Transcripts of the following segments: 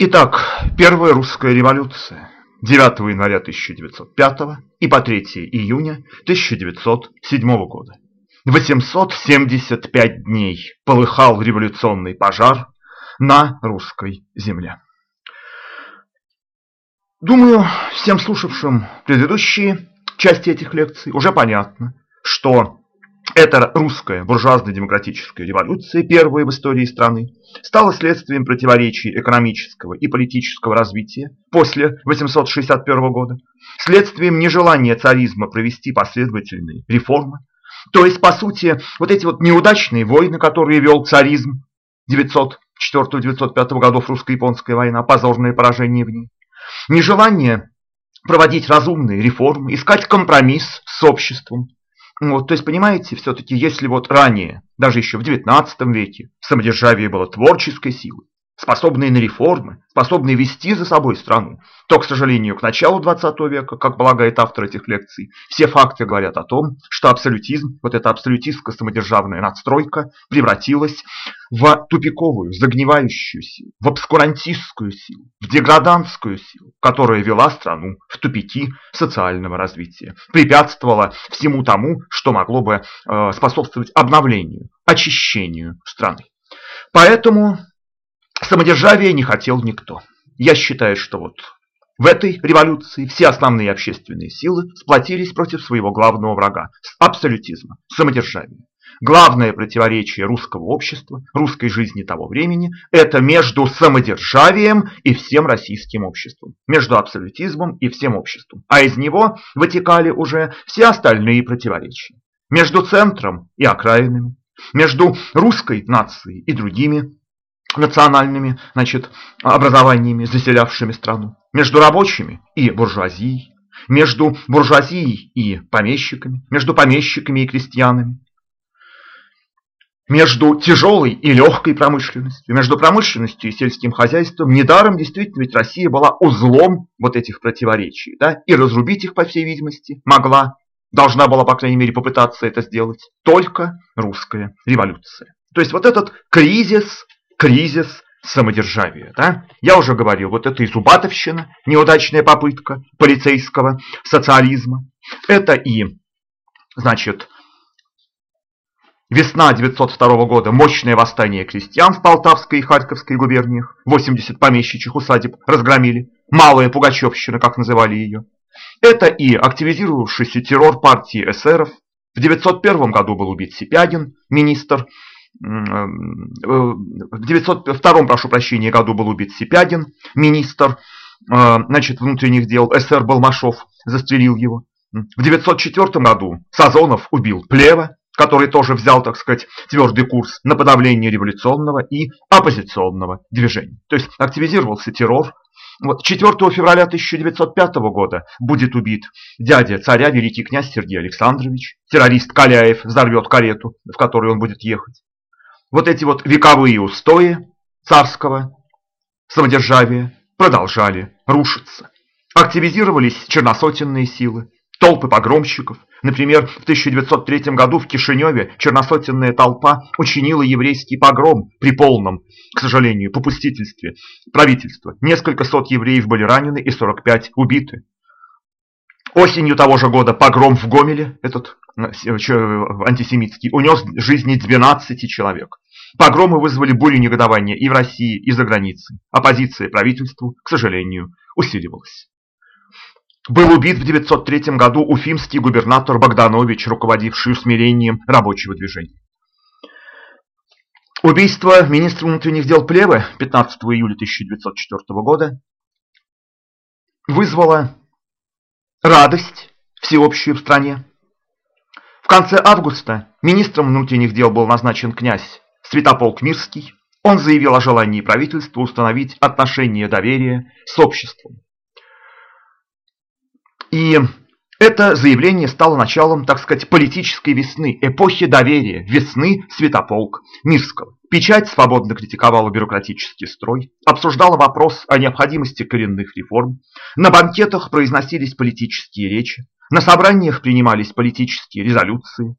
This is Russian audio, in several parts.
Итак, первая русская революция 9 января 1905 и по 3 июня 1907 года. 875 дней полыхал революционный пожар на русской земле. Думаю, всем слушавшим предыдущие части этих лекций уже понятно, что эта русская буржуазно-демократическая революция, первая в истории страны, стала следствием противоречий экономического и политического развития после 861 года, следствием нежелания царизма провести последовательные реформы. То есть, по сути, вот эти вот неудачные войны, которые вел царизм 904-905 годов русско-японская война, позорное поражение в ней, нежелание проводить разумные реформы, искать компромисс с обществом, вот, то есть, понимаете, все-таки, если вот ранее, даже еще в XIX веке, самодержавие было творческой силой, способные на реформы, способные вести за собой страну, то, к сожалению, к началу 20 века, как полагает автор этих лекций, все факты говорят о том, что абсолютизм, вот эта абсолютистская самодержавная надстройка превратилась в тупиковую, загнивающую силу, в обскурантистскую силу, в деградантскую силу, которая вела страну в тупики социального развития, препятствовала всему тому, что могло бы э, способствовать обновлению, очищению страны. Поэтому Самодержавия не хотел никто. Я считаю, что вот в этой революции все основные общественные силы сплотились против своего главного врага – абсолютизма, самодержавия. Главное противоречие русского общества, русской жизни того времени – это между самодержавием и всем российским обществом, между абсолютизмом и всем обществом. А из него вытекали уже все остальные противоречия. Между центром и окраинами, между русской нацией и другими национальными значит, образованиями, заселявшими страну, между рабочими и буржуазией, между буржуазией и помещиками, между помещиками и крестьянами, между тяжелой и легкой промышленностью, между промышленностью и сельским хозяйством. Недаром действительно ведь Россия была узлом вот этих противоречий, да, и разрубить их, по всей видимости, могла, должна была, по крайней мере, попытаться это сделать только русская революция. То есть вот этот кризис кризис самодержавия. Да? Я уже говорил, вот это и Зубатовщина, неудачная попытка полицейского социализма. Это и, значит, весна 902 года, мощное восстание крестьян в Полтавской и Харьковской губерниях, 80 помещичьих усадеб разгромили, малая Пугачевщина, как называли ее. Это и активизировавшийся террор партии эсеров. В 901 году был убит Сипягин, министр в 902 прошу прощения, году был убит Сипягин, министр э, значит, внутренних дел, СР Балмашов застрелил его. В 904 году Сазонов убил Плева, который тоже взял, так сказать, твердый курс на подавление революционного и оппозиционного движения. То есть активизировался террор. Вот 4 февраля 1905 года будет убит дядя царя, великий князь Сергей Александрович. Террорист Каляев взорвет карету, в которой он будет ехать вот эти вот вековые устои царского самодержавия продолжали рушиться. Активизировались черносотенные силы, толпы погромщиков. Например, в 1903 году в Кишиневе черносотенная толпа учинила еврейский погром при полном, к сожалению, попустительстве правительства. Несколько сот евреев были ранены и 45 убиты. Осенью того же года погром в Гомеле, этот э, антисемитский, унес жизни 12 человек. Погромы вызвали бурю негодования и в России, и за границей. Оппозиция правительству, к сожалению, усиливалась. Был убит в 903 году уфимский губернатор Богданович, руководивший усмирением рабочего движения. Убийство министра внутренних дел Плевы 15 июля 1904 года вызвало радость всеобщую в стране. В конце августа министром внутренних дел был назначен князь Святополк Мирский. Он заявил о желании правительства установить отношения доверия с обществом. И это заявление стало началом, так сказать, политической весны, эпохи доверия, весны Святополк Мирского. Печать свободно критиковала бюрократический строй, обсуждала вопрос о необходимости коренных реформ, на банкетах произносились политические речи, на собраниях принимались политические резолюции.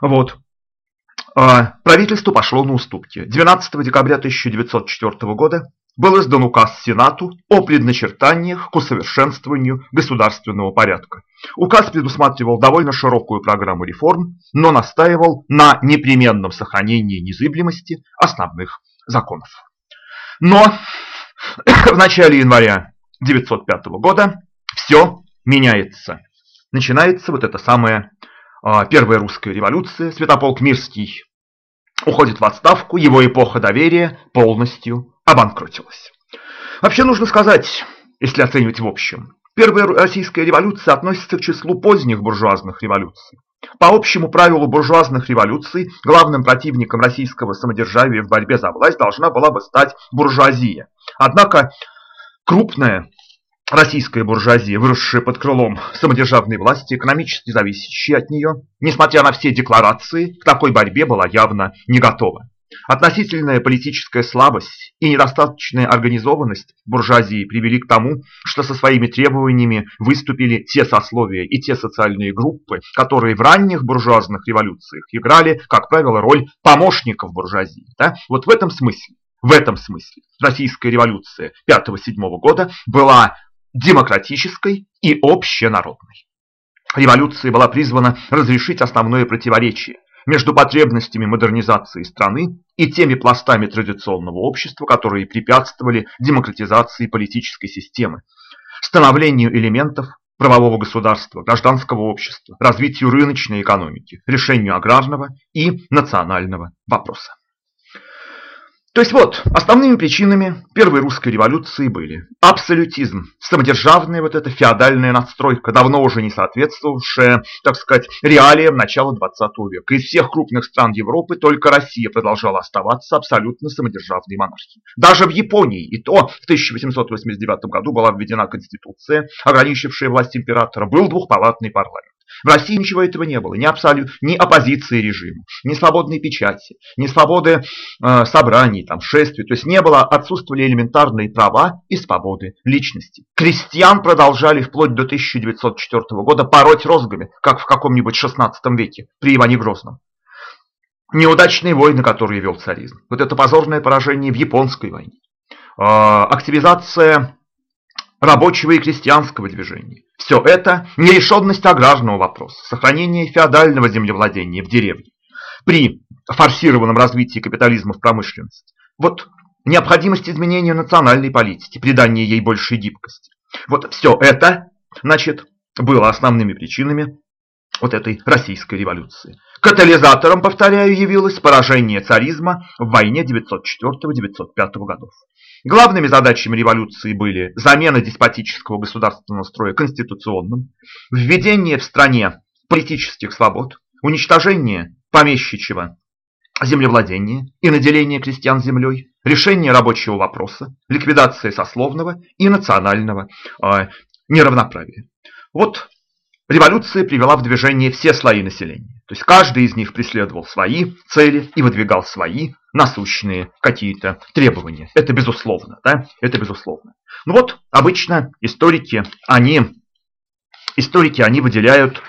Вот. А, правительство пошло на уступки. 12 декабря 1904 года был издан указ Сенату о предначертаниях к усовершенствованию государственного порядка. Указ предусматривал довольно широкую программу реформ, но настаивал на непременном сохранении незыблемости основных законов. Но в начале января 1905 года все меняется. Начинается вот эта самая а, первая русская революция. Святополк Мирский уходит в отставку, его эпоха доверия полностью обанкротилась. Вообще нужно сказать, если оценивать в общем, первая российская революция относится к числу поздних буржуазных революций. По общему правилу буржуазных революций главным противником российского самодержавия в борьбе за власть должна была бы стать буржуазия. Однако крупная российская буржуазия, выросшая под крылом самодержавной власти, экономически зависящая от нее, несмотря на все декларации, к такой борьбе была явно не готова. Относительная политическая слабость и недостаточная организованность буржуазии привели к тому, что со своими требованиями выступили те сословия и те социальные группы, которые в ранних буржуазных революциях играли, как правило, роль помощников буржуазии. Да? Вот в этом смысле в этом смысле российская революция 5-7 года была демократической и общенародной. Революция была призвана разрешить основное противоречие между потребностями модернизации страны и теми пластами традиционного общества, которые препятствовали демократизации политической системы, становлению элементов правового государства, гражданского общества, развитию рыночной экономики, решению аграрного и национального вопроса. То есть вот, основными причинами первой русской революции были абсолютизм, самодержавная вот эта феодальная надстройка, давно уже не соответствовавшая, так сказать, реалиям начала 20 века. Из всех крупных стран Европы только Россия продолжала оставаться абсолютно самодержавной монархией. Даже в Японии, и то в 1889 году была введена конституция, ограничившая власть императора, был двухпалатный парламент. В России ничего этого не было, ни, абсолют, ни оппозиции режиму, ни свободной печати, ни свободы э, собраний, там, шествий. То есть не было, отсутствовали элементарные права и свободы личности. Крестьян продолжали вплоть до 1904 года пороть розгами, как в каком-нибудь 16 веке при Иване Грозном. Неудачные войны, которые вел царизм. Вот это позорное поражение в японской войне. Э, активизация рабочего и крестьянского движения. Все это нерешенность аграрного вопроса, сохранение феодального землевладения в деревне. При форсированном развитии капитализма в промышленности. Вот необходимость изменения национальной политики, придания ей большей гибкости. Вот все это, значит, было основными причинами вот этой российской революции. Катализатором, повторяю, явилось поражение царизма в войне 904-905 годов. Главными задачами революции были замена деспотического государственного строя конституционным, введение в стране политических свобод, уничтожение помещичьего землевладения и наделение крестьян землей, решение рабочего вопроса, ликвидация сословного и национального э, неравноправия. Вот революция привела в движение все слои населения. То есть каждый из них преследовал свои цели и выдвигал свои насущные какие-то требования. Это безусловно, да? Это безусловно. Ну вот, обычно историки, они, историки, они выделяют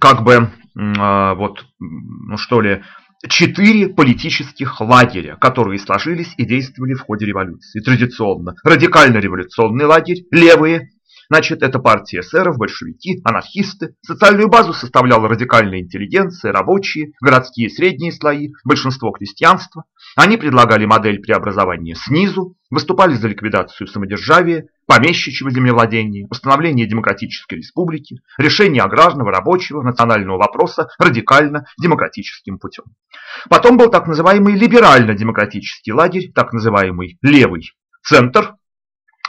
как бы, э, вот, ну что ли, четыре политических лагеря, которые сложились и действовали в ходе революции. Традиционно радикально-революционный лагерь, левые, Значит, это партия эсеров, большевики, анархисты. Социальную базу составляла радикальная интеллигенция, рабочие, городские средние слои, большинство крестьянства. Они предлагали модель преобразования снизу, выступали за ликвидацию самодержавия, помещичьего землевладения, установление демократической республики, решение аграрного, рабочего, национального вопроса радикально демократическим путем. Потом был так называемый либерально-демократический лагерь, так называемый левый центр,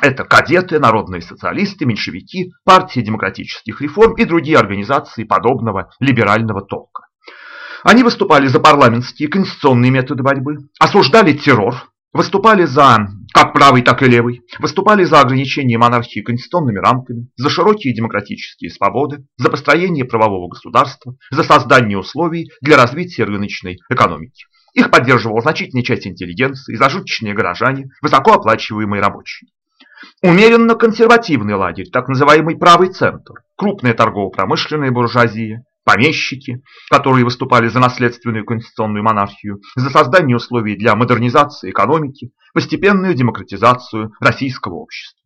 это кадеты, народные социалисты, меньшевики, партия демократических реформ и другие организации подобного либерального толка. Они выступали за парламентские конституционные методы борьбы, осуждали террор, выступали за, как правый, так и левый, выступали за ограничение монархии конституционными рамками, за широкие демократические свободы, за построение правового государства, за создание условий для развития рыночной экономики. Их поддерживала значительная часть интеллигенции, зажиточные горожане, высокооплачиваемые рабочие. Умеренно консервативный лагерь, так называемый правый центр, крупная торгово-промышленная буржуазия, помещики, которые выступали за наследственную конституционную монархию, за создание условий для модернизации экономики, постепенную демократизацию российского общества.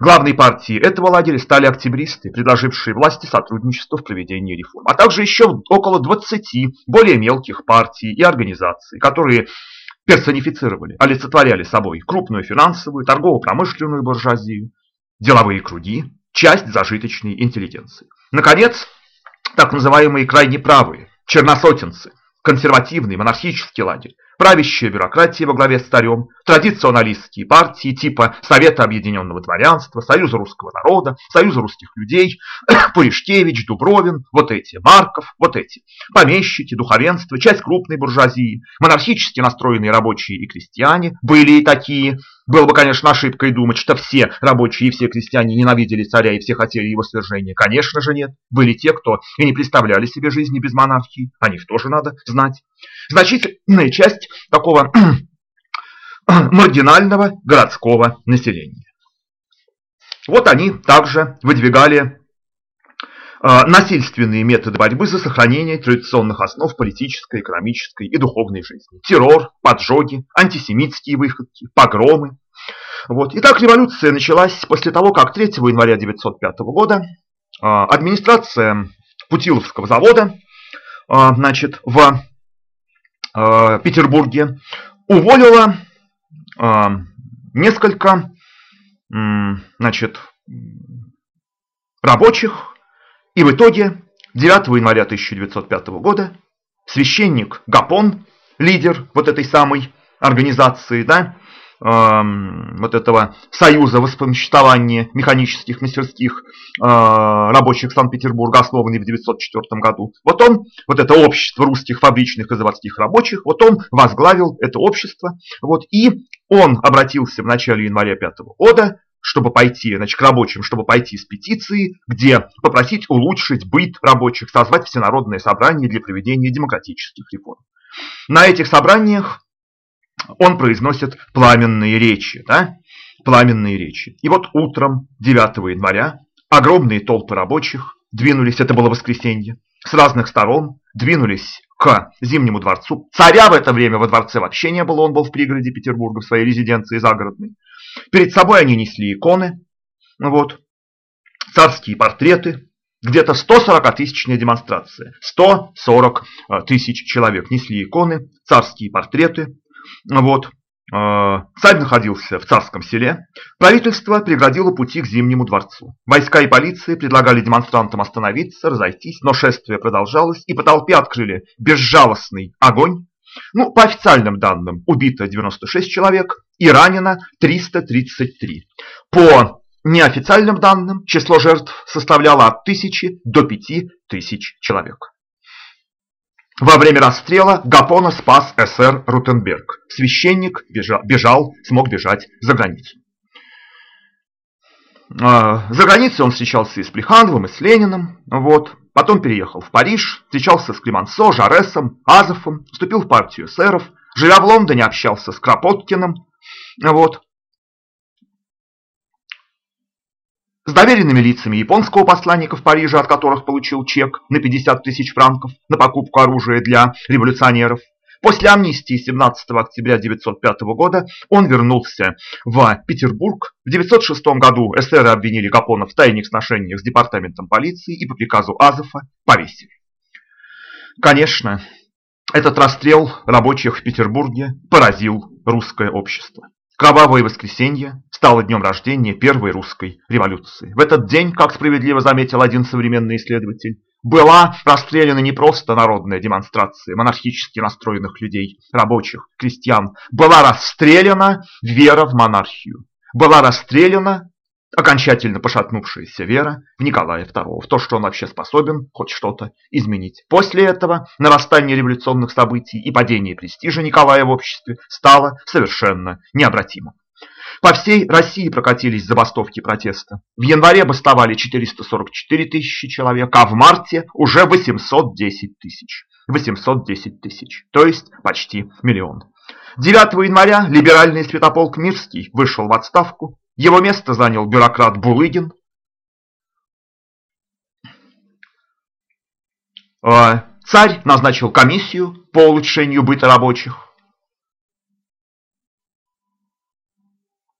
Главной партией этого лагеря стали октябристы, предложившие власти сотрудничество в проведении реформ, а также еще около 20 более мелких партий и организаций, которые персонифицировали, олицетворяли собой крупную финансовую, торгово-промышленную буржуазию, деловые круги, часть зажиточной интеллигенции. Наконец, так называемые крайне правые, черносотенцы, консервативный монархический лагерь, правящая бюрократия во главе с царем, традиционалистские партии типа Совета Объединенного Дворянства, Союза Русского Народа, Союза Русских Людей, Пуришкевич, Дубровин, вот эти, Марков, вот эти, помещики, духовенство, часть крупной буржуазии, монархически настроенные рабочие и крестьяне, были и такие, было бы, конечно, ошибкой думать, что все рабочие и все крестьяне ненавидели царя и все хотели его свержения. Конечно же нет. Были те, кто и не представляли себе жизни без монархии. О них тоже надо знать. Значительная часть такого маргинального городского населения. Вот они также выдвигали насильственные методы борьбы за сохранение традиционных основ политической, экономической и духовной жизни. Террор, поджоги, антисемитские выходки, погромы. Вот. Итак, революция началась после того, как 3 января 1905 года э, администрация Путиловского завода э, значит, в Петербурге уволила несколько значит, рабочих, и в итоге 9 января 1905 года священник Гапон, лидер вот этой самой организации, да, вот этого союза воспомоществования механических мастерских э, рабочих Санкт-Петербурга, основанный в 1904 году. Вот он, вот это общество русских фабричных и заводских рабочих, вот он возглавил это общество, вот, и он обратился в начале января 5 года чтобы пойти, значит, к рабочим, чтобы пойти с петицией, где попросить улучшить быт рабочих, созвать всенародное собрание для проведения демократических реформ. На этих собраниях он произносит пламенные речи, да? Пламенные речи. И вот утром 9 января огромные толпы рабочих двинулись, это было воскресенье, с разных сторон двинулись к Зимнему дворцу. Царя в это время во дворце вообще не было, он был в пригороде Петербурга, в своей резиденции загородной. Перед собой они несли иконы, вот, царские портреты, где-то 140-тысячная демонстрация. 140 э, тысяч человек несли иконы, царские портреты, вот. Царь находился в царском селе. Правительство преградило пути к Зимнему дворцу. Войска и полиция предлагали демонстрантам остановиться, разойтись, но шествие продолжалось, и по толпе открыли безжалостный огонь. Ну, по официальным данным, убито 96 человек и ранено 333. По неофициальным данным, число жертв составляло от 1000 до 5000 человек. Во время расстрела Гапона спас СР Рутенберг. Священник бежал, бежал смог бежать за границу. А, за границей он встречался и с Плехановым, и с Лениным. Вот. Потом переехал в Париж, встречался с Климансо, Жаресом, Азовым, вступил в партию эсеров, живя в Лондоне, общался с Кропоткиным. Вот. С доверенными лицами японского посланника в Париже, от которых получил чек на 50 тысяч франков на покупку оружия для революционеров. После амнистии 17 октября 1905 года он вернулся в Петербург. В 1906 году эсеры обвинили Гапона в тайных сношениях с департаментом полиции и по приказу Азова повесили. Конечно, этот расстрел рабочих в Петербурге поразил русское общество. Кровавое воскресенье стало днем рождения первой русской революции. В этот день, как справедливо заметил один современный исследователь, была расстреляна не просто народная демонстрация монархически настроенных людей, рабочих, крестьян. Была расстреляна вера в монархию. Была расстреляна окончательно пошатнувшаяся вера в Николая II, в то, что он вообще способен хоть что-то изменить. После этого нарастание революционных событий и падение престижа Николая в обществе стало совершенно необратимым. По всей России прокатились забастовки протеста. В январе бастовали 444 тысячи человек, а в марте уже 810 тысяч. 810 тысяч, то есть почти миллион. 9 января либеральный святополк Мирский вышел в отставку, его место занял бюрократ Булыгин. э, царь назначил комиссию по улучшению быта рабочих,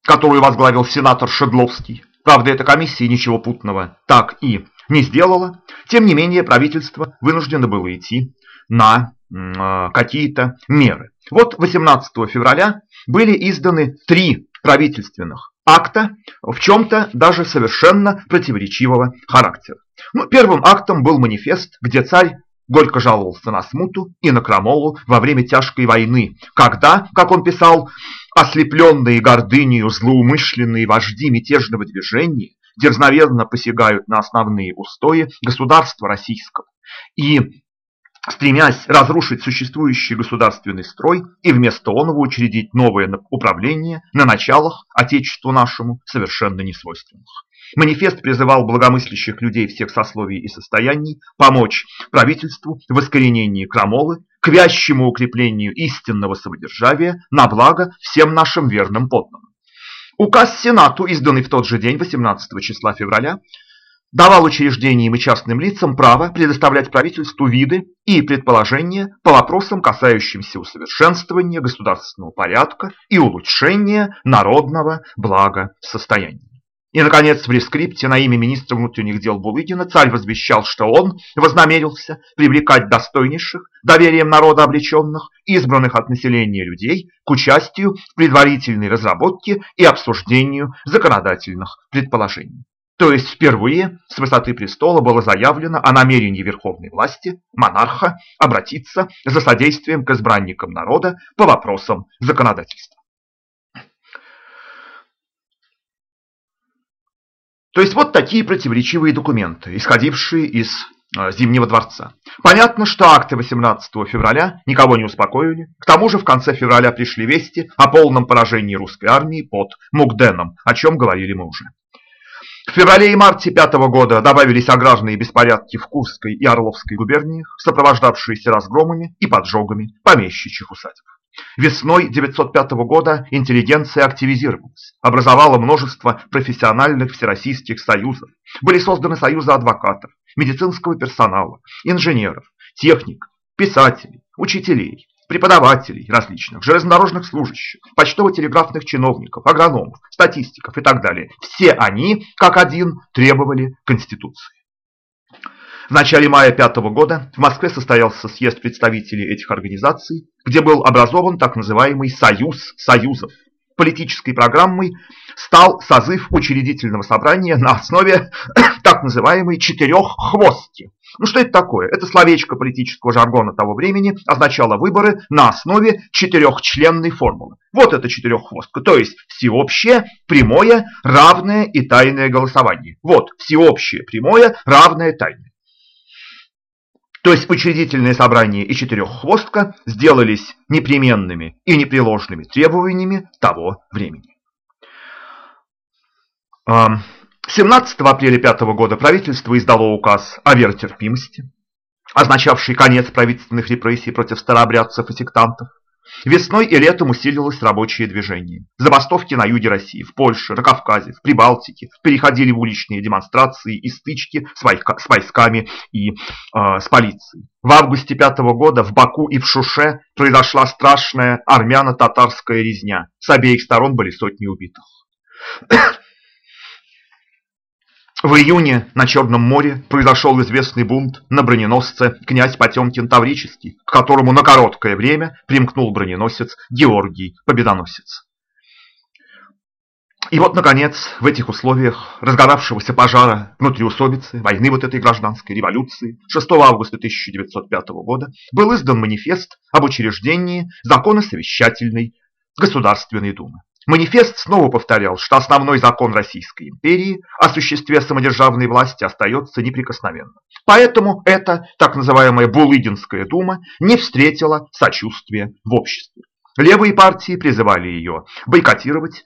которую возглавил сенатор Шедловский. Правда, эта комиссия ничего путного так и не сделала. Тем не менее, правительство вынуждено было идти на э, какие-то меры. Вот 18 февраля были изданы три правительственных акта, в чем-то даже совершенно противоречивого характера. Ну, первым актом был манифест, где царь горько жаловался на смуту и на крамолу во время тяжкой войны, когда, как он писал, ослепленные гордынею злоумышленные вожди мятежного движения дерзновенно посягают на основные устои государства российского и стремясь разрушить существующий государственный строй и вместо оного учредить новое управление на началах Отечеству нашему совершенно несвойственных. Манифест призывал благомыслящих людей всех сословий и состояний помочь правительству в искоренении крамолы, к вящему укреплению истинного самодержавия на благо всем нашим верным подданным. Указ Сенату, изданный в тот же день, 18 числа февраля, давал учреждениям и частным лицам право предоставлять правительству виды и предположения по вопросам, касающимся усовершенствования государственного порядка и улучшения народного благосостояния. И, наконец, в рескрипте на имя министра внутренних дел Булыгина царь возвещал, что он вознамерился привлекать достойнейших, доверием народа облеченных, избранных от населения людей к участию в предварительной разработке и обсуждению законодательных предположений. То есть впервые с высоты престола было заявлено о намерении верховной власти, монарха, обратиться за содействием к избранникам народа по вопросам законодательства. То есть вот такие противоречивые документы, исходившие из э, Зимнего дворца. Понятно, что акты 18 февраля никого не успокоили. К тому же в конце февраля пришли вести о полном поражении русской армии под Мукденом, о чем говорили мы уже. В феврале и марте пятого года добавились аграрные беспорядки в Курской и Орловской губерниях, сопровождавшиеся разгромами и поджогами помещичьих усадеб. Весной 1905 года интеллигенция активизировалась, образовала множество профессиональных всероссийских союзов. Были созданы союзы адвокатов, медицинского персонала, инженеров, техников, писателей, учителей, преподавателей различных, железнодорожных служащих, почтово-телеграфных чиновников, агрономов, статистиков и так далее. Все они, как один, требовали Конституции. В начале мая пятого года в Москве состоялся съезд представителей этих организаций, где был образован так называемый «Союз Союзов». Политической программой стал созыв учредительного собрания на основе так называемой «четыреххвостки», ну что это такое? Это словечко политического жаргона того времени означало выборы на основе четырехчленной формулы. Вот это четыреххвостка, то есть всеобщее, прямое, равное и тайное голосование. Вот всеобщее, прямое, равное, тайное. То есть учредительное собрание и четыреххвостка сделались непременными и непреложными требованиями того времени. 17 апреля 5 года правительство издало указ о веротерпимости, означавший конец правительственных репрессий против старообрядцев и сектантов. Весной и летом усилилось рабочее движение. Забастовки на юге России, в Польше, на Кавказе, в Прибалтике переходили в уличные демонстрации и стычки с, войсками и э, с полицией. В августе пятого года в Баку и в Шуше произошла страшная армяно-татарская резня. С обеих сторон были сотни убитых. В июне на Черном море произошел известный бунт на броненосце князь Потемкин Таврический, к которому на короткое время примкнул броненосец Георгий Победоносец. И вот, наконец, в этих условиях разгоравшегося пожара внутриусобицы, войны вот этой гражданской революции, 6 августа 1905 года был издан манифест об учреждении законосовещательной Государственной Думы. Манифест снова повторял, что основной закон Российской империи о существе самодержавной власти остается неприкосновенным. Поэтому эта так называемая Булыгинская дума не встретила сочувствия в обществе. Левые партии призывали ее бойкотировать,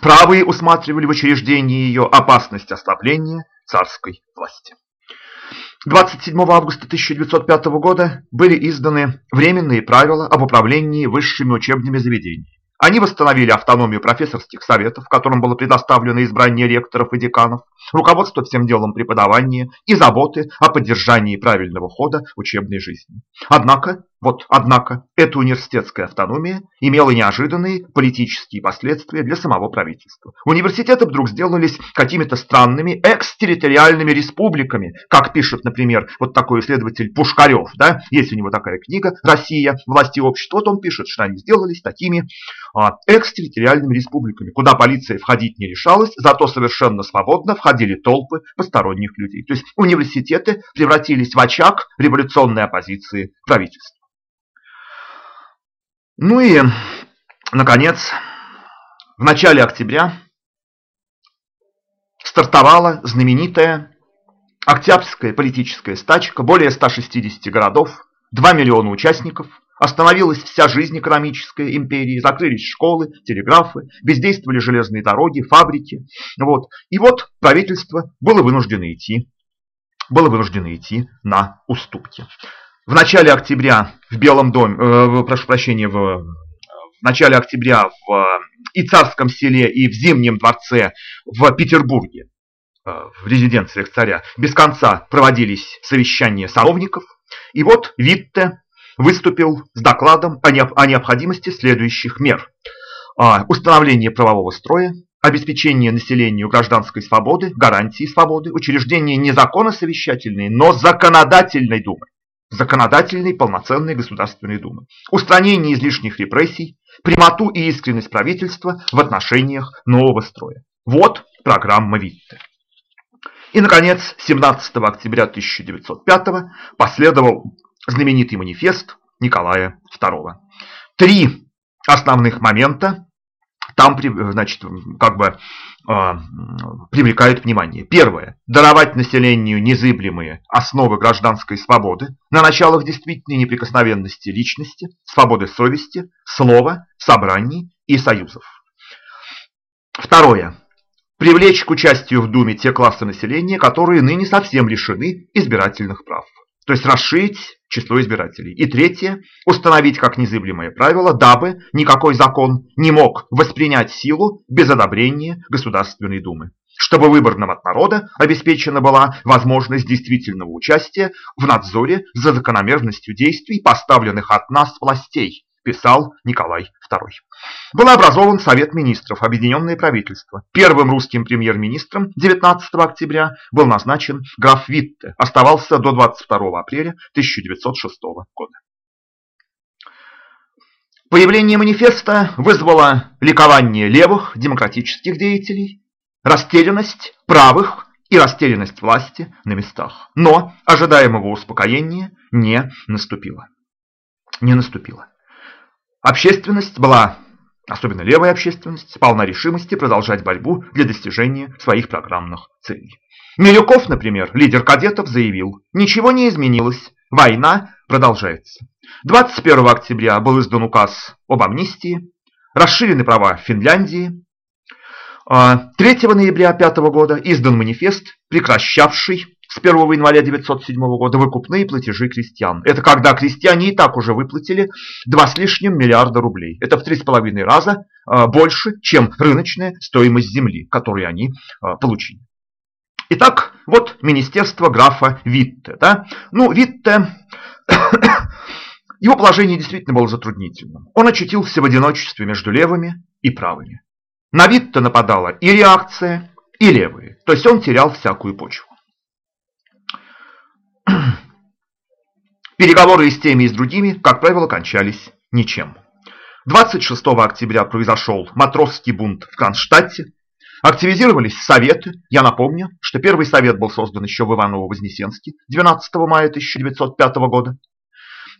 правые усматривали в учреждении ее опасность ослабления царской власти. 27 августа 1905 года были изданы временные правила об управлении высшими учебными заведениями Они восстановили автономию профессорских советов, которым было предоставлено избрание ректоров и деканов, руководство всем делом преподавания и заботы о поддержании правильного хода учебной жизни. Однако, вот, однако, эта университетская автономия имела неожиданные политические последствия для самого правительства. Университеты вдруг сделались какими-то странными экстерриториальными республиками, как пишет, например, вот такой исследователь Пушкарев, да, есть у него такая книга «Россия. Власти и общество», вот он пишет, что они сделались такими а, экстерриториальными республиками, куда полиция входить не решалась, зато совершенно свободно входили толпы посторонних людей. То есть университеты превратились в очаг революционной оппозиции правительства. Ну и, наконец, в начале октября стартовала знаменитая Октябрьская политическая стачка, более 160 городов, 2 миллиона участников, Остановилась вся жизнь экономической империи, закрылись школы, телеграфы, бездействовали железные дороги, фабрики. Вот. И вот правительство было вынуждено идти, было вынуждено идти на уступки. В начале октября в Белом доме, э, прошу прощения, в, в начале октября в и царском селе, и в Зимнем дворце в Петербурге, э, в резиденциях царя, без конца проводились совещания сановников. И вот Витте выступил с докладом о необходимости следующих мер. А, установление правового строя, обеспечение населению гражданской свободы, гарантии свободы, учреждение не закона совещательной, но законодательной думы, законодательной полноценной Государственной Думы, устранение излишних репрессий, прямоту и искренность правительства в отношениях нового строя. Вот программа Витте. И, наконец, 17 октября 1905 последовал знаменитый манифест Николая II. Три основных момента там значит, как бы э, привлекают внимание. Первое. Даровать населению незыблемые основы гражданской свободы на началах действительной неприкосновенности личности, свободы совести, слова, собраний и союзов. Второе. Привлечь к участию в Думе те классы населения, которые ныне совсем лишены избирательных прав. То есть расширить число избирателей. И третье – установить как незыблемое правило, дабы никакой закон не мог воспринять силу без одобрения Государственной Думы. Чтобы выборным от народа обеспечена была возможность действительного участия в надзоре за закономерностью действий, поставленных от нас властей, писал Николай II. Был образован Совет министров, Объединенное правительство. Первым русским премьер-министром 19 октября был назначен граф Витте, оставался до 22 апреля 1906 года. Появление манифеста вызвало ликование левых демократических деятелей, растерянность правых и растерянность власти на местах. Но ожидаемого успокоения не наступило. Не наступило. Общественность была, особенно левая общественность, полна решимости продолжать борьбу для достижения своих программных целей. Милюков, например, лидер кадетов, заявил, ничего не изменилось, война продолжается. 21 октября был издан указ об амнистии, расширены права Финляндии. 3 а, ноября 5 года издан манифест, прекращавший с 1 января 1907 года выкупные платежи крестьян. Это когда крестьяне и так уже выплатили 2 с лишним миллиарда рублей. Это в 3,5 раза а, больше, чем рыночная стоимость земли, которую они а, получили. Итак, вот министерство графа Витте. Да? Ну, Витте, его положение действительно было затруднительным. Он очутился в одиночестве между левыми и правыми. На Витте нападала и реакция, и левые. То есть он терял всякую почву. Переговоры и с теми, и с другими, как правило, кончались ничем. 26 октября произошел матросский бунт в Кронштадте. Активизировались советы. Я напомню, что первый совет был создан еще в Иваново-Вознесенске 12 мая 1905 года.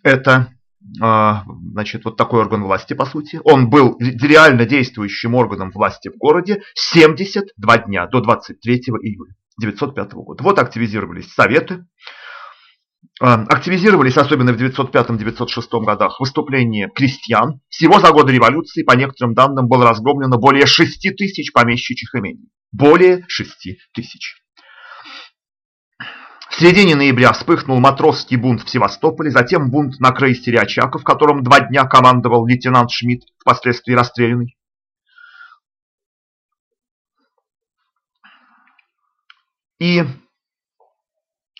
Это а, значит, вот такой орган власти, по сути. Он был реально действующим органом власти в городе 72 дня, до 23 июля 1905 года. Вот активизировались советы. А, активизировались, особенно в 905-906 годах, выступления крестьян. Всего за годы революции, по некоторым данным, было разгромлено более 6 тысяч помещичьих имений. Более 6 тысяч. В середине ноября вспыхнул матросский бунт в Севастополе, затем бунт на крейсере Очаков, которым два дня командовал лейтенант Шмидт, впоследствии расстрелянный. И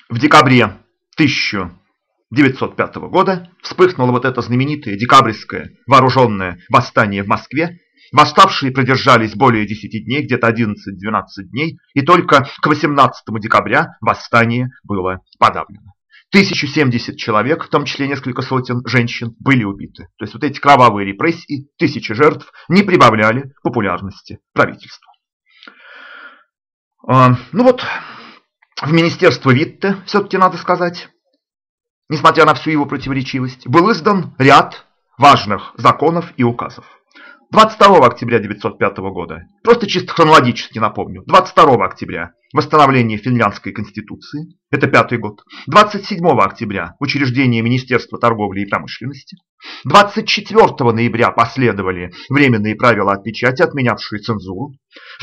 в декабре 1905 года вспыхнуло вот это знаменитое декабрьское вооруженное восстание в Москве, Восставшие продержались более 10 дней, где-то 11-12 дней, и только к 18 декабря восстание было подавлено. 1070 человек, в том числе несколько сотен женщин, были убиты. То есть вот эти кровавые репрессии, тысячи жертв не прибавляли популярности правительству. А, ну вот, в Министерство Витте, все-таки надо сказать, несмотря на всю его противоречивость, был издан ряд важных законов и указов. 22 октября 1905 года, просто чисто хронологически напомню, 22 октября восстановление финляндской конституции, это пятый год, 27 октября учреждение Министерства торговли и промышленности, 24 ноября последовали временные правила от печати, отменявшие цензуру,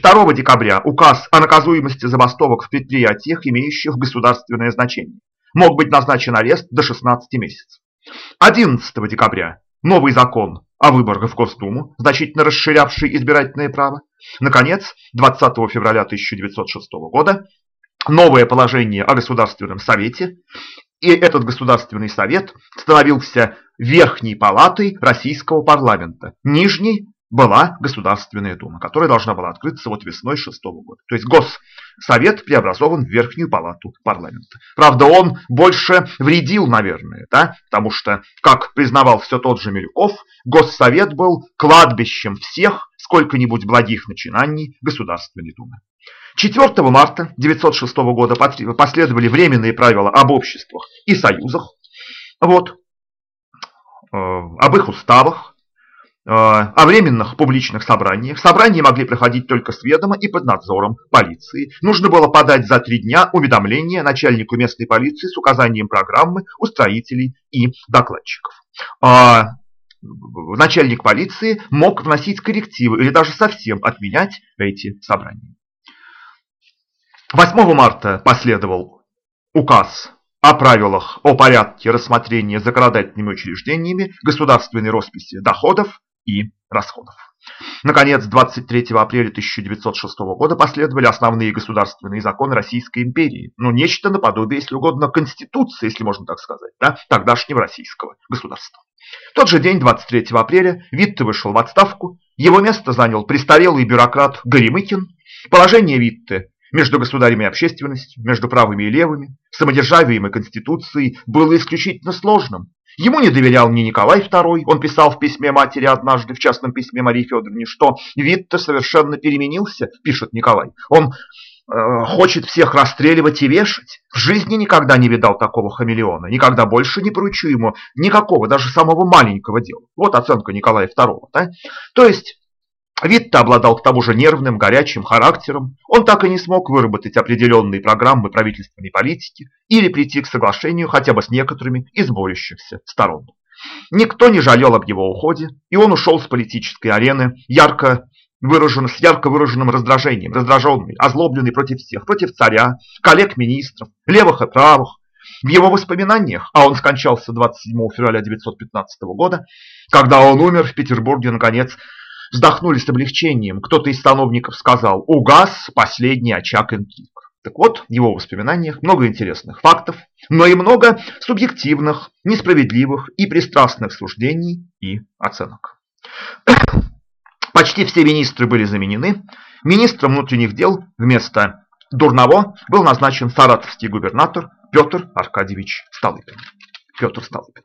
2 декабря указ о наказуемости забастовок в предприятиях, имеющих государственное значение. Мог быть назначен арест до 16 месяцев. 11 декабря новый закон о выборах в Госдуму, значительно расширявший избирательное право. Наконец, 20 февраля 1906 года новое положение о Государственном Совете, и этот Государственный Совет становился верхней палатой российского парламента, нижней была Государственная Дума, которая должна была открыться вот весной шестого года. То есть Госсовет преобразован в Верхнюю Палату парламента. Правда, он больше вредил, наверное, да? потому что, как признавал все тот же Милюков, Госсовет был кладбищем всех сколько-нибудь благих начинаний Государственной Думы. 4 марта 1906 года последовали временные правила об обществах и союзах, вот, э, об их уставах, о временных публичных собраниях. Собрания могли проходить только с ведома и под надзором полиции. Нужно было подать за три дня уведомление начальнику местной полиции с указанием программы устроителей и докладчиков. А начальник полиции мог вносить коррективы или даже совсем отменять эти собрания. 8 марта последовал указ о правилах о порядке рассмотрения законодательными учреждениями государственной росписи доходов и расходов. Наконец, 23 апреля 1906 года последовали основные государственные законы Российской империи. Ну, нечто наподобие, если угодно, конституции, если можно так сказать, да, тогдашнего российского государства. В тот же день, 23 апреля, Витте вышел в отставку. Его место занял престарелый бюрократ Горемыкин. Положение Витте между государями и общественностью, между правыми и левыми, самодержавием и конституцией было исключительно сложным. Ему не доверял ни Николай II, он писал в письме матери однажды, в частном письме Марии Федоровне, что вид-то совершенно переменился, пишет Николай. Он э, хочет всех расстреливать и вешать. В жизни никогда не видал такого хамелеона, никогда больше не поручу ему никакого, даже самого маленького дела. Вот оценка Николая II. Да? То есть Витта обладал к тому же нервным, горячим характером. Он так и не смог выработать определенные программы правительственной политики или прийти к соглашению хотя бы с некоторыми из борющихся сторон. Никто не жалел об его уходе, и он ушел с политической арены ярко выражен, с ярко выраженным раздражением, раздраженный, озлобленный против всех, против царя, коллег-министров, левых и правых. В его воспоминаниях, а он скончался 27 февраля 1915 года, когда он умер в Петербурге, наконец, вздохнули с облегчением. Кто-то из сановников сказал «Угас последний очаг интриг». Так вот, в его воспоминаниях много интересных фактов, но и много субъективных, несправедливых и пристрастных суждений и оценок. Почти все министры были заменены. Министром внутренних дел вместо Дурново был назначен саратовский губернатор Петр Аркадьевич Столыпин. Петр Столыпин.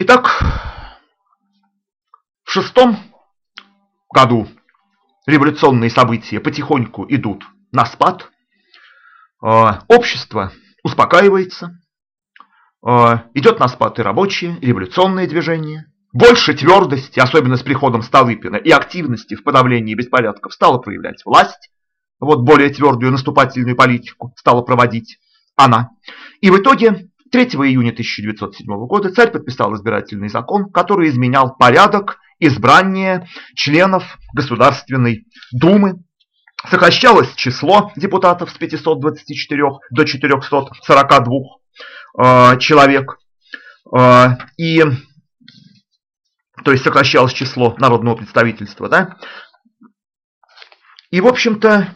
Итак, в шестом году революционные события потихоньку идут на спад. А, общество успокаивается. А, идет на спад и рабочее, и революционное движение. Больше твердости, особенно с приходом Столыпина, и активности в подавлении беспорядков стала проявлять власть. Вот более твердую наступательную политику стала проводить она. И в итоге 3 июня 1907 года царь подписал избирательный закон, который изменял порядок избрание членов Государственной Думы. сокращалось число депутатов с 524 до 442 э, человек. Э, и, то есть сокращалось число народного представительства. Да? И, в общем-то,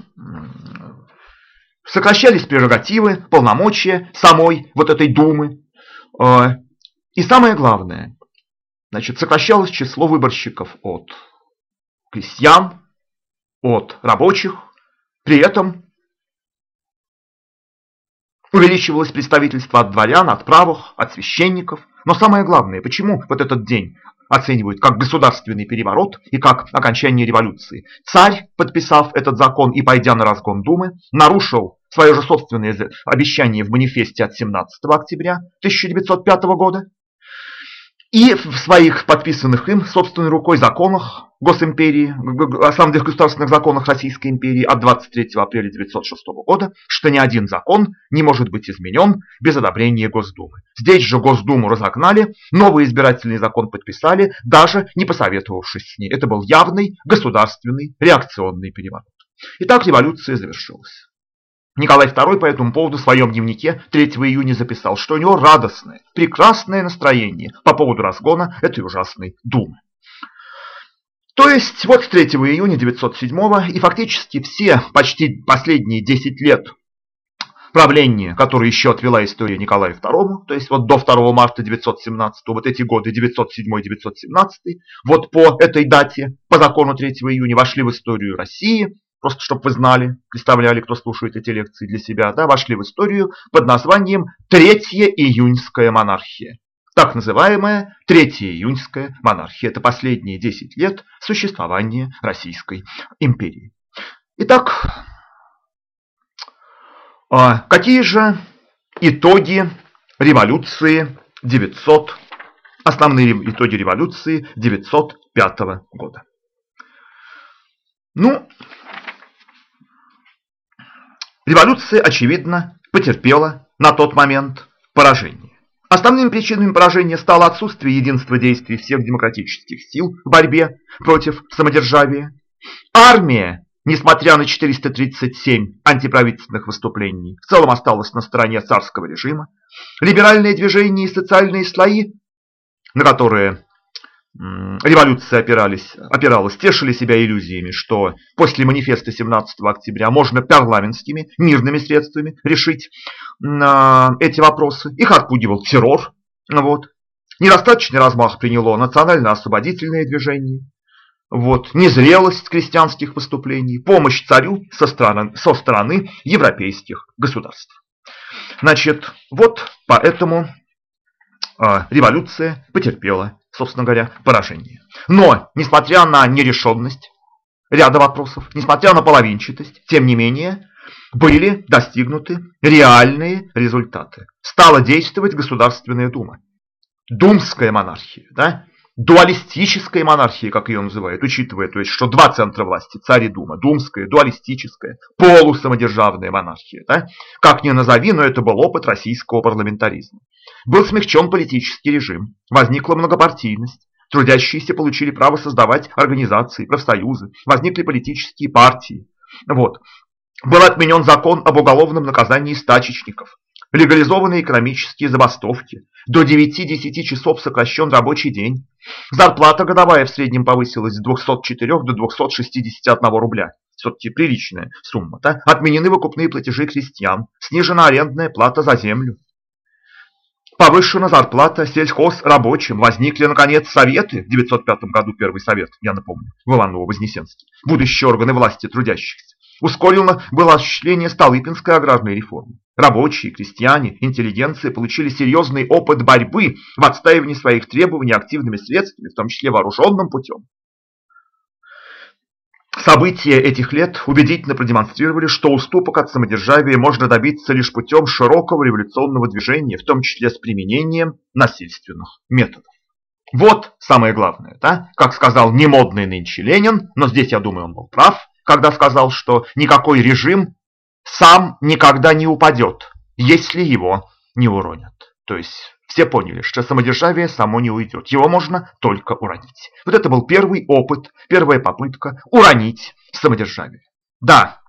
сокращались прерогативы, полномочия самой вот этой Думы. Э, и самое главное, значит, сокращалось число выборщиков от крестьян, от рабочих, при этом увеличивалось представительство от дворян, от правых, от священников. Но самое главное, почему вот этот день оценивают как государственный переворот и как окончание революции. Царь, подписав этот закон и пойдя на разгон Думы, нарушил свое же собственное обещание в манифесте от 17 октября 1905 года и в своих подписанных им собственной рукой законах Госимперии, основных государственных законах Российской империи от 23 апреля 1906 года, что ни один закон не может быть изменен без одобрения Госдумы. Здесь же Госдуму разогнали, новый избирательный закон подписали, даже не посоветовавшись с ней. Это был явный государственный реакционный переворот. Итак, революция завершилась. Николай II по этому поводу в своем дневнике 3 июня записал, что у него радостное, прекрасное настроение по поводу разгона этой ужасной думы. То есть вот 3 июня 1907 и фактически все почти последние 10 лет правления, которые еще отвела история Николаю II, то есть вот до 2 марта 1917, вот эти годы 907-917, вот по этой дате, по закону 3 июня вошли в историю России, просто чтобы вы знали, представляли, кто слушает эти лекции для себя, да, вошли в историю под названием «Третья июньская монархия». Так называемая Третья июньская монархия. Это последние 10 лет существования Российской империи. Итак, а, какие же итоги революции 900, основные итоги революции 905 года? Ну, Революция, очевидно, потерпела на тот момент поражение. Основными причинами поражения стало отсутствие единства действий всех демократических сил в борьбе против самодержавия. Армия, несмотря на 437 антиправительственных выступлений, в целом осталась на стороне царского режима. Либеральные движения и социальные слои, на которые революция опирались, опиралась, тешили себя иллюзиями, что после манифеста 17 октября можно парламентскими, мирными средствами решить эти вопросы. Их отпугивал террор. Вот. Недостаточный размах приняло национально-освободительное движение. Вот. Незрелость крестьянских выступлений, помощь царю со стороны, со стороны европейских государств. Значит, вот поэтому э, революция потерпела собственно говоря, поражение. Но, несмотря на нерешенность ряда вопросов, несмотря на половинчатость, тем не менее, были достигнуты реальные результаты. Стала действовать Государственная Дума. Думская монархия, да? Дуалистическая монархия, как ее называют, учитывая, то есть, что два центра власти, царь и дума, думская, дуалистическая, полусамодержавная монархия. Да? Как ни назови, но это был опыт российского парламентаризма. Был смягчен политический режим, возникла многопартийность, трудящиеся получили право создавать организации, профсоюзы, возникли политические партии. Вот. Был отменен закон об уголовном наказании стачечников, легализованы экономические забастовки, до 9-10 часов сокращен рабочий день, зарплата годовая в среднем повысилась с 204 до 261 рубля. Все-таки приличная сумма. Да? Отменены выкупные платежи крестьян, снижена арендная плата за землю. Повышена зарплата сельхозрабочим. Возникли, наконец, советы. В 1905 году первый совет, я напомню, в Иваново-Вознесенске. Будущие органы власти трудящихся. Ускорено было осуществление Столыпинской аграрной реформы. Рабочие, крестьяне, интеллигенция получили серьезный опыт борьбы в отстаивании своих требований активными средствами, в том числе вооруженным путем. События этих лет убедительно продемонстрировали, что уступок от самодержавия можно добиться лишь путем широкого революционного движения, в том числе с применением насильственных методов. Вот самое главное, да? как сказал немодный нынче Ленин, но здесь, я думаю, он был прав, когда сказал, что никакой режим сам никогда не упадет, если его не уронят. То есть все поняли, что самодержавие само не уйдет. Его можно только уронить. Вот это был первый опыт, первая попытка уронить самодержавие. Да,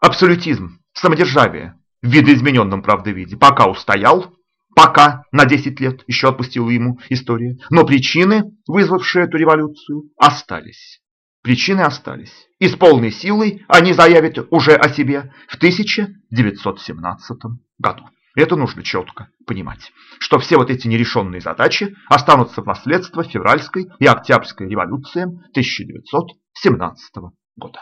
абсолютизм, самодержавие в видоизмененном, правда, виде пока устоял, пока на 10 лет еще отпустила ему история, но причины, вызвавшие эту революцию, остались. Причины остались. И с полной силой они заявят уже о себе в 1917 году. Это нужно четко понимать, что все вот эти нерешенные задачи останутся в наследство февральской и октябрьской революциям 1917 года.